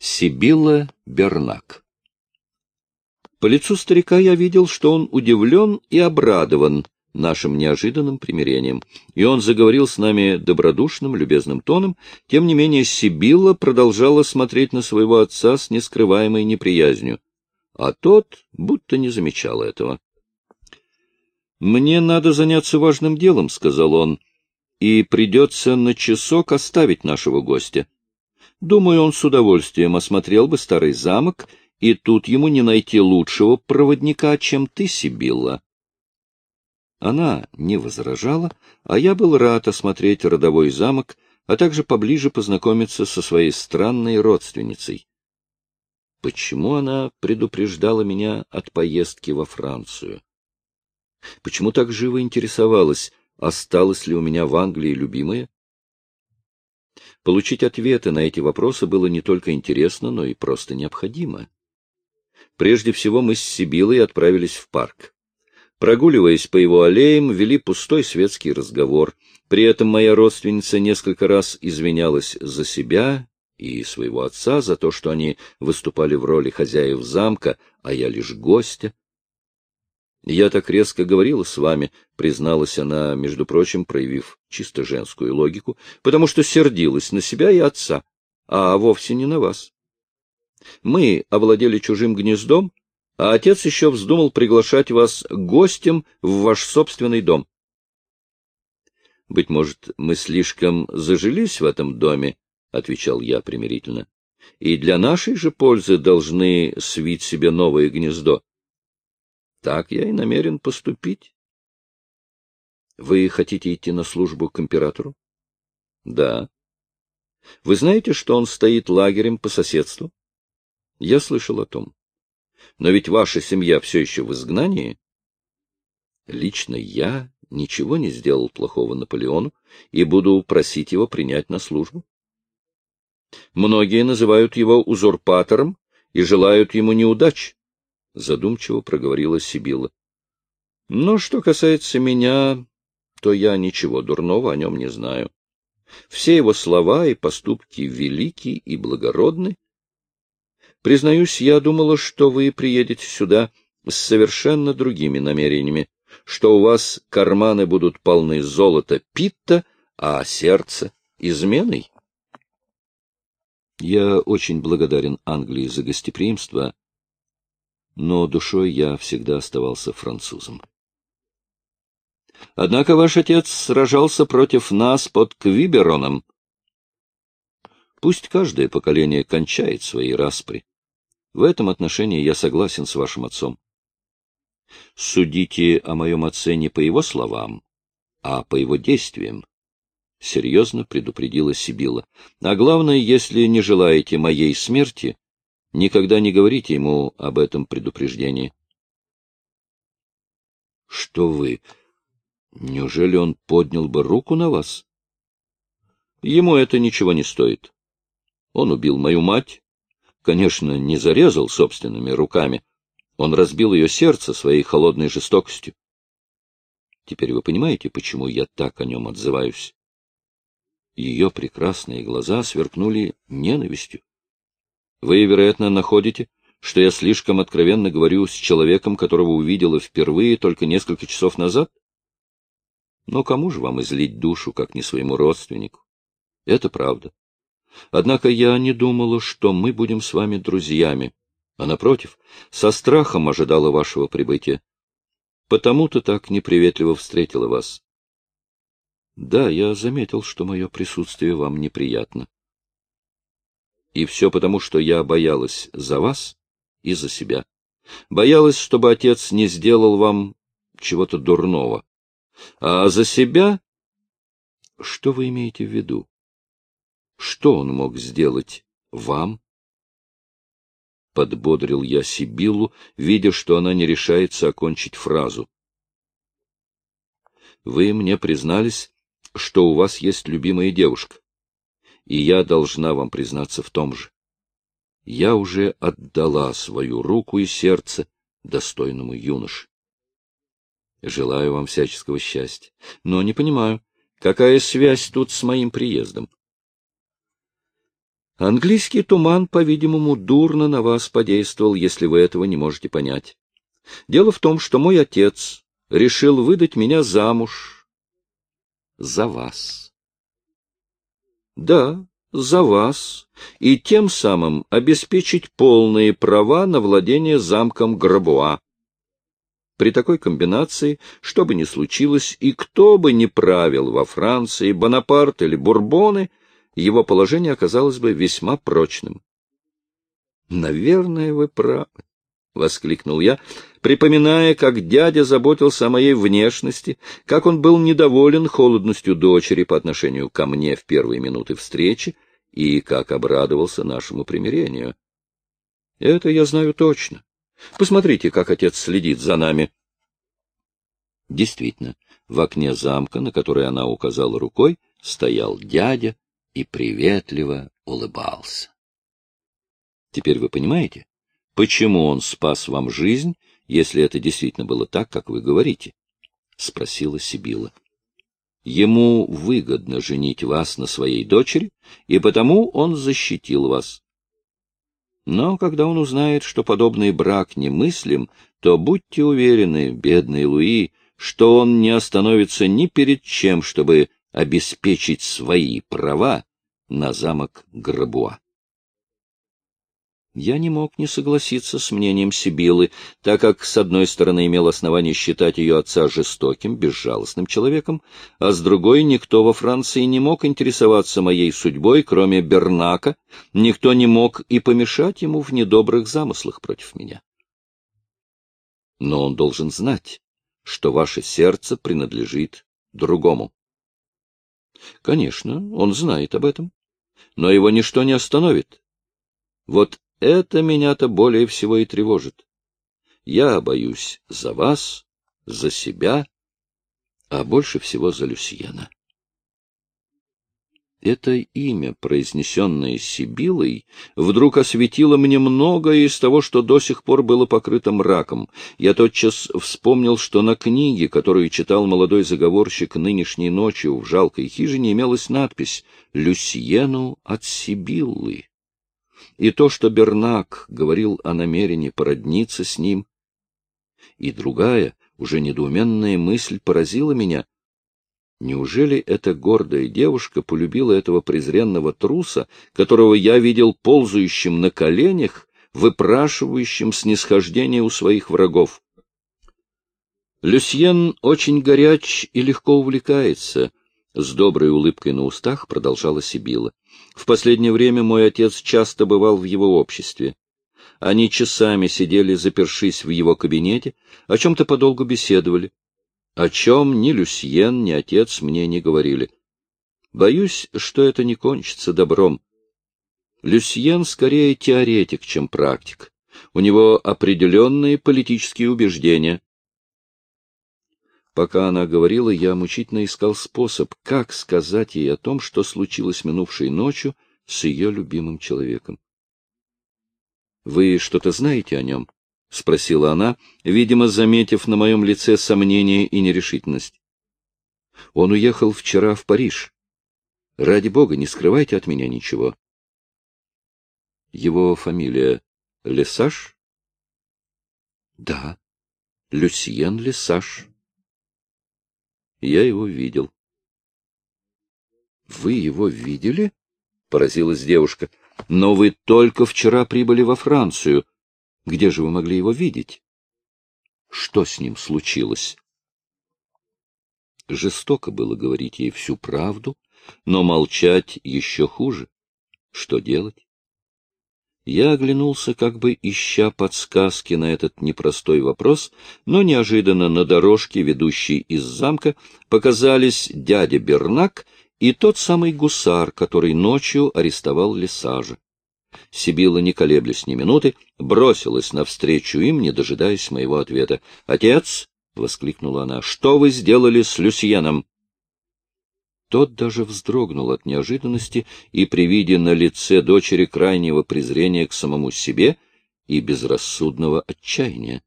Сибилла Бернак По лицу старика я видел, что он удивлен и обрадован нашим неожиданным примирением, и он заговорил с нами добродушным, любезным тоном, тем не менее Сибилла продолжала смотреть на своего отца с нескрываемой неприязнью, а тот будто не замечал этого. «Мне надо заняться важным делом», — сказал он, — «и придется на часок оставить нашего гостя. Думаю, он с удовольствием осмотрел бы старый замок, и тут ему не найти лучшего проводника, чем ты, Сибилла». Она не возражала, а я был рад осмотреть родовой замок, а также поближе познакомиться со своей странной родственницей. Почему она предупреждала меня от поездки во Францию? Почему так живо интересовалась, осталась ли у меня в Англии любимая? Получить ответы на эти вопросы было не только интересно, но и просто необходимо. Прежде всего мы с Сибилой отправились в парк. Прогуливаясь по его аллеям, вели пустой светский разговор. При этом моя родственница несколько раз извинялась за себя и своего отца за то, что они выступали в роли хозяев замка, а я лишь гостя. Я так резко говорила с вами, призналась она, между прочим, проявив чисто женскую логику, потому что сердилась на себя и отца, а вовсе не на вас. Мы овладели чужим гнездом, а отец еще вздумал приглашать вас гостем в ваш собственный дом. Быть может, мы слишком зажились в этом доме, — отвечал я примирительно, — и для нашей же пользы должны свить себе новое гнездо. Так я и намерен поступить. Вы хотите идти на службу к императору? Да. Вы знаете, что он стоит лагерем по соседству? Я слышал о том. Но ведь ваша семья все еще в изгнании. Лично я ничего не сделал плохого Наполеону и буду просить его принять на службу. Многие называют его узурпатором и желают ему неудач, — задумчиво проговорила Сибила. Но что касается меня, то я ничего дурного о нем не знаю. Все его слова и поступки велики и благородны. Признаюсь, я думала, что вы приедете сюда с совершенно другими намерениями, что у вас карманы будут полны золота питта, а сердце — изменой. Я очень благодарен Англии за гостеприимство, но душой я всегда оставался французом. Однако ваш отец сражался против нас под Квибероном. Пусть каждое поколение кончает свои распри. В этом отношении я согласен с вашим отцом. Судите о моем отце не по его словам, а по его действиям. — серьезно предупредила Сибила. — А главное, если не желаете моей смерти, никогда не говорите ему об этом предупреждении. — Что вы? Неужели он поднял бы руку на вас? — Ему это ничего не стоит. Он убил мою мать. Конечно, не зарезал собственными руками. Он разбил ее сердце своей холодной жестокостью. Теперь вы понимаете, почему я так о нем отзываюсь? Ее прекрасные глаза сверкнули ненавистью. Вы, вероятно, находите, что я слишком откровенно говорю с человеком, которого увидела впервые только несколько часов назад? Но кому же вам излить душу, как не своему родственнику? Это правда. Однако я не думала, что мы будем с вами друзьями, а, напротив, со страхом ожидала вашего прибытия. Потому-то так неприветливо встретила вас. Да, я заметил, что мое присутствие вам неприятно. И все потому, что я боялась за вас и за себя. Боялась, чтобы отец не сделал вам чего-то дурного. А за себя... Что вы имеете в виду? Что он мог сделать вам? Подбодрил я Сибиллу, видя, что она не решается окончить фразу. Вы мне признались, что у вас есть любимая девушка. И я должна вам признаться в том же. Я уже отдала свою руку и сердце достойному юноше. Желаю вам всяческого счастья, но не понимаю, какая связь тут с моим приездом. Английский туман, по-видимому, дурно на вас подействовал, если вы этого не можете понять. Дело в том, что мой отец решил выдать меня замуж за вас. Да, за вас, и тем самым обеспечить полные права на владение замком Грабуа. При такой комбинации, что бы ни случилось, и кто бы ни правил во Франции, Бонапарт или Бурбоны, его положение оказалось бы весьма прочным. — Наверное, вы правы, — воскликнул я, припоминая, как дядя заботился о моей внешности, как он был недоволен холодностью дочери по отношению ко мне в первые минуты встречи и как обрадовался нашему примирению. Это я знаю точно. Посмотрите, как отец следит за нами. Действительно, в окне замка, на который она указала рукой, стоял дядя и приветливо улыбался. Теперь вы понимаете, почему он спас вам жизнь, если это действительно было так, как вы говорите? — спросила Сибила. Ему выгодно женить вас на своей дочери, и потому он защитил вас. Но когда он узнает, что подобный брак немыслим, то будьте уверены, бедный Луи, что он не остановится ни перед чем, чтобы обеспечить свои права на замок Грабуа. Я не мог не согласиться с мнением Сибилы, так как, с одной стороны, имел основание считать ее отца жестоким, безжалостным человеком, а с другой, никто во Франции не мог интересоваться моей судьбой, кроме Бернака, никто не мог и помешать ему в недобрых замыслах против меня. Но он должен знать, что ваше сердце принадлежит другому. Конечно, он знает об этом, но его ничто не остановит. Вот это меня-то более всего и тревожит. Я боюсь за вас, за себя, а больше всего за Люсьена. Это имя, произнесенное Сибилой, вдруг осветило мне многое из того, что до сих пор было покрыто мраком. Я тотчас вспомнил, что на книге, которую читал молодой заговорщик нынешней ночью в жалкой хижине, имелась надпись «Люсьену от Сибиллы» и то, что Бернак говорил о намерении породниться с ним. И другая, уже недоуменная мысль поразила меня. Неужели эта гордая девушка полюбила этого презренного труса, которого я видел ползающим на коленях, выпрашивающим снисхождение у своих врагов? Люсьен очень горяч и легко увлекается, — с доброй улыбкой на устах продолжала Сибила. В последнее время мой отец часто бывал в его обществе. Они часами сидели, запершись в его кабинете, о чем-то подолгу беседовали. О чем ни Люсьен, ни отец мне не говорили. Боюсь, что это не кончится добром. Люсьен скорее теоретик, чем практик. У него определенные политические убеждения. Пока она говорила, я мучительно искал способ, как сказать ей о том, что случилось минувшей ночью с ее любимым человеком. — Вы что-то знаете о нем? — спросила она, видимо, заметив на моем лице сомнение и нерешительность. — Он уехал вчера в Париж. Ради бога, не скрывайте от меня ничего. — Его фамилия Лесаж? — Да, Люсьен Лесаж. Я его видел. — Вы его видели? — поразилась девушка. — Но вы только вчера прибыли во Францию. Где же вы могли его видеть? Что с ним случилось? Жестоко было говорить ей всю правду, но молчать еще хуже. Что делать? Я оглянулся, как бы ища подсказки на этот непростой вопрос, но неожиданно на дорожке, ведущей из замка, показались дядя Бернак и тот самый гусар, который ночью арестовал Лесажа. Сибила, не колеблясь ни минуты, бросилась навстречу им, не дожидаясь моего ответа. «Отец!» — воскликнула она. «Что вы сделали с Люсьеном?» Тот даже вздрогнул от неожиданности и при виде на лице дочери крайнего презрения к самому себе и безрассудного отчаяния.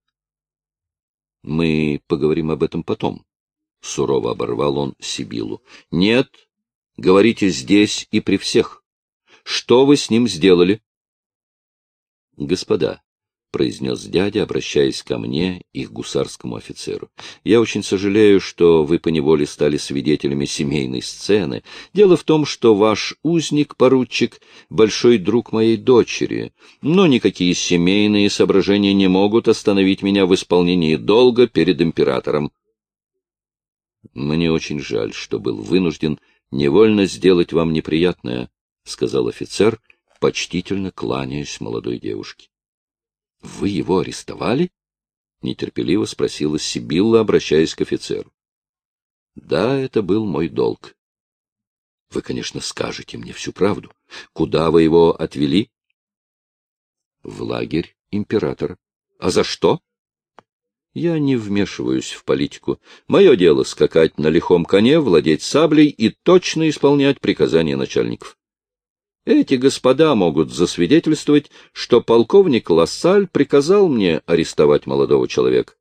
— Мы поговорим об этом потом, — сурово оборвал он Сибилу. — Нет, говорите здесь и при всех. Что вы с ним сделали? — Господа, — произнес дядя, обращаясь ко мне и к гусарскому офицеру. — Я очень сожалею, что вы поневоле стали свидетелями семейной сцены. Дело в том, что ваш узник, поручик, большой друг моей дочери, но никакие семейные соображения не могут остановить меня в исполнении долга перед императором. Мне очень жаль, что был вынужден невольно сделать вам неприятное, — сказал офицер, почтительно кланяясь молодой девушке. — Вы его арестовали? — нетерпеливо спросила Сибилла, обращаясь к офицеру. — Да, это был мой долг. — Вы, конечно, скажете мне всю правду. Куда вы его отвели? — В лагерь императора. — А за что? — Я не вмешиваюсь в политику. Мое дело — скакать на лихом коне, владеть саблей и точно исполнять приказания начальников. Эти господа могут засвидетельствовать, что полковник Лассаль приказал мне арестовать молодого человека.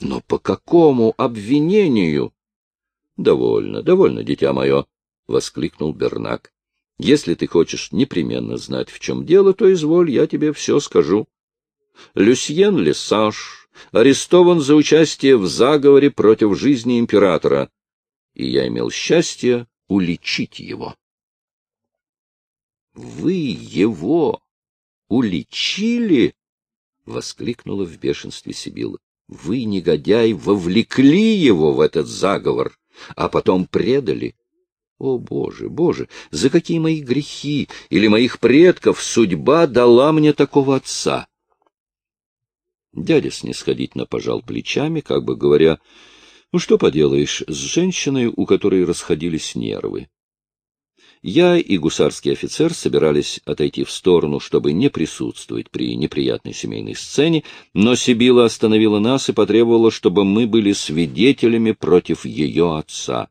Но по какому обвинению? — Довольно, довольно, дитя мое, — воскликнул Бернак. — Если ты хочешь непременно знать, в чем дело, то изволь, я тебе все скажу. Люсьен Лесаж арестован за участие в заговоре против жизни императора, и я имел счастье уличить его. Вы его уличили? — воскликнула в бешенстве Сибила. — Вы, негодяй, вовлекли его в этот заговор, а потом предали. О, Боже, Боже, за какие мои грехи или моих предков судьба дала мне такого отца? Дядя снисходительно пожал плечами, как бы говоря, ну что поделаешь с женщиной, у которой расходились нервы. Я и гусарский офицер собирались отойти в сторону, чтобы не присутствовать при неприятной семейной сцене, но Сибила остановила нас и потребовала, чтобы мы были свидетелями против ее отца.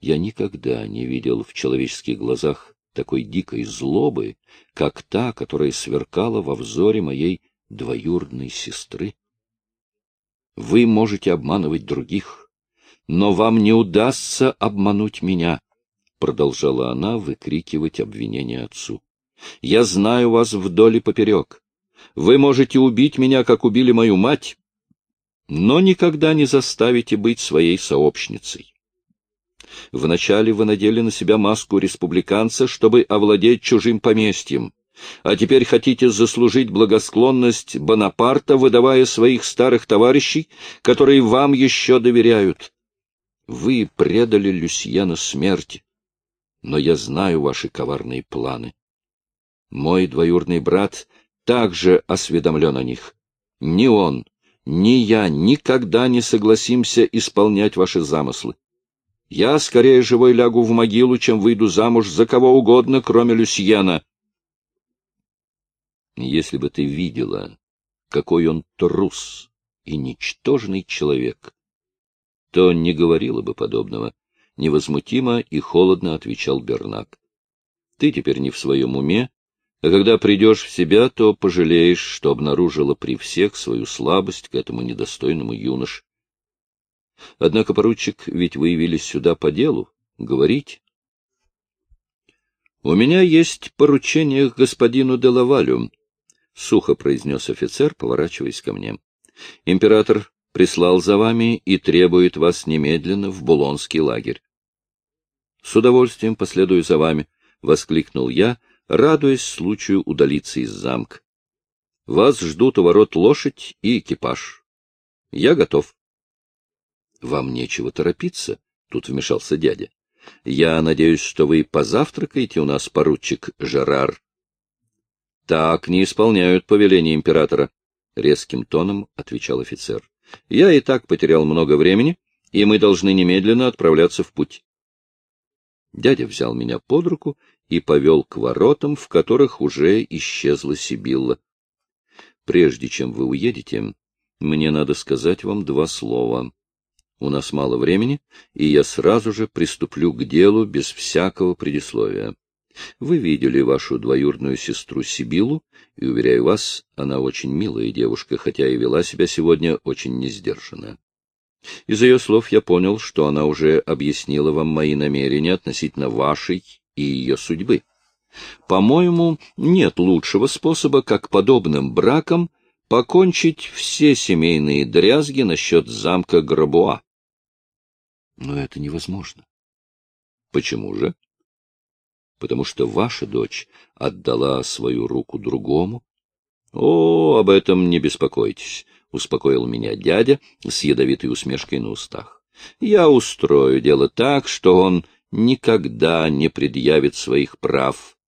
Я никогда не видел в человеческих глазах такой дикой злобы, как та, которая сверкала во взоре моей двоюродной сестры. Вы можете обманывать других, но вам не удастся обмануть меня продолжала она выкрикивать обвинения отцу. Я знаю вас вдоль и поперек. Вы можете убить меня, как убили мою мать, но никогда не заставите быть своей сообщницей. Вначале вы надели на себя маску республиканца, чтобы овладеть чужим поместьем, а теперь хотите заслужить благосклонность Бонапарта, выдавая своих старых товарищей, которые вам еще доверяют. Вы предали Люсьена смерти но я знаю ваши коварные планы. Мой двоюродный брат также осведомлен о них. Ни он, ни я никогда не согласимся исполнять ваши замыслы. Я скорее живой лягу в могилу, чем выйду замуж за кого угодно, кроме Люсьена. Если бы ты видела, какой он трус и ничтожный человек, то не говорила бы подобного невозмутимо и холодно отвечал Бернак. Ты теперь не в своем уме, а когда придешь в себя, то пожалеешь, что обнаружила при всех свою слабость к этому недостойному юноше. Однако, поручик, ведь вы явились сюда по делу. Говорите. — У меня есть поручение к господину Делавалю, — сухо произнес офицер, поворачиваясь ко мне. — Император прислал за вами и требует вас немедленно в Булонский лагерь. — С удовольствием последую за вами, — воскликнул я, радуясь случаю удалиться из замка. — Вас ждут у ворот лошадь и экипаж. Я готов. — Вам нечего торопиться, — тут вмешался дядя. — Я надеюсь, что вы позавтракаете у нас, поручик Жерар. — Так не исполняют повеления императора, — резким тоном отвечал офицер. Я и так потерял много времени, и мы должны немедленно отправляться в путь. Дядя взял меня под руку и повел к воротам, в которых уже исчезла Сибилла. Прежде чем вы уедете, мне надо сказать вам два слова. У нас мало времени, и я сразу же приступлю к делу без всякого предисловия. Вы видели вашу двоюродную сестру Сибилу, и, уверяю вас, она очень милая девушка, хотя и вела себя сегодня очень несдержанно. Из ее слов я понял, что она уже объяснила вам мои намерения относительно вашей и ее судьбы. По-моему, нет лучшего способа, как подобным браком покончить все семейные дрязги насчет замка Грабуа. Но это невозможно. Почему же? Потому что ваша дочь отдала свою руку другому. О, об этом не беспокойтесь, успокоил меня дядя с ядовитой усмешкой на устах. Я устрою дело так, что он никогда не предъявит своих прав.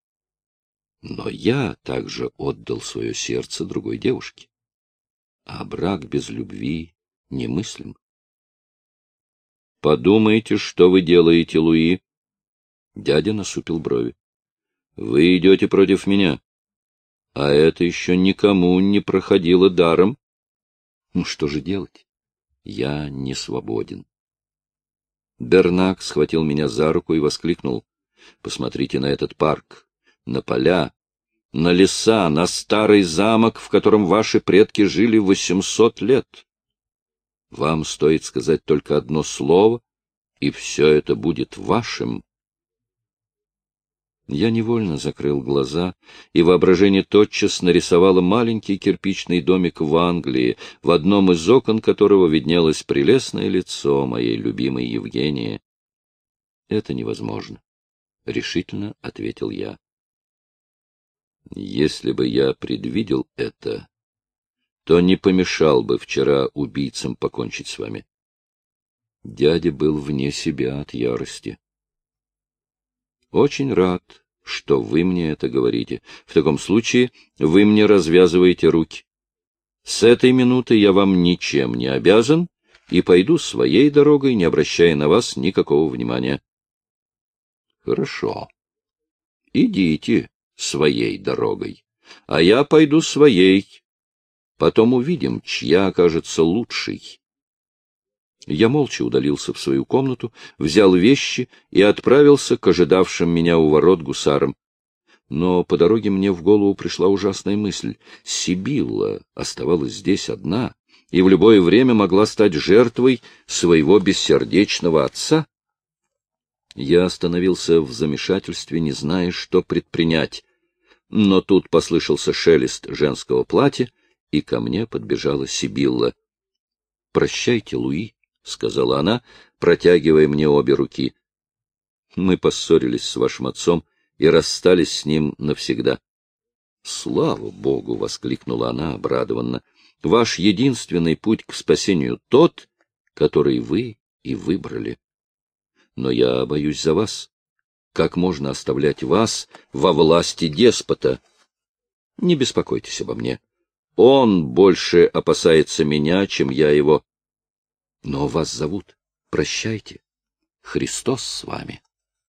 Но я также отдал свое сердце другой девушке. А брак без любви немыслим. Подумайте, что вы делаете, Луи. Дядя насупил брови. Вы идете против меня. А это еще никому не проходило даром. Ну что же делать? Я не свободен. Бернак схватил меня за руку и воскликнул. — Посмотрите на этот парк, на поля, на леса, на старый замок, в котором ваши предки жили восемьсот лет. Вам стоит сказать только одно слово, и все это будет вашим. Я невольно закрыл глаза, и воображение тотчас нарисовало маленький кирпичный домик в Англии, в одном из окон которого виднелось прелестное лицо моей любимой Евгении. — Это невозможно, — решительно ответил я. — Если бы я предвидел это, то не помешал бы вчера убийцам покончить с вами. Дядя был вне себя от ярости. Очень рад, что вы мне это говорите. В таком случае вы мне развязываете руки. С этой минуты я вам ничем не обязан и пойду своей дорогой, не обращая на вас никакого внимания. Хорошо. Идите своей дорогой, а я пойду своей. Потом увидим, чья окажется лучшей. Я молча удалился в свою комнату, взял вещи и отправился к ожидавшим меня у ворот гусарам. Но по дороге мне в голову пришла ужасная мысль. Сибилла оставалась здесь одна и в любое время могла стать жертвой своего бессердечного отца. Я остановился в замешательстве, не зная, что предпринять. Но тут послышался шелест женского платья, и ко мне подбежала Сибилла. — Прощайте, Луи, — сказала она, протягивая мне обе руки. — Мы поссорились с вашим отцом и расстались с ним навсегда. — Слава Богу! — воскликнула она обрадованно. — Ваш единственный путь к спасению тот, который вы и выбрали. Но я боюсь за вас. Как можно оставлять вас во власти деспота? Не беспокойтесь обо мне. Он больше опасается меня, чем я его. Но вас зовут. Прощайте. Христос с вами.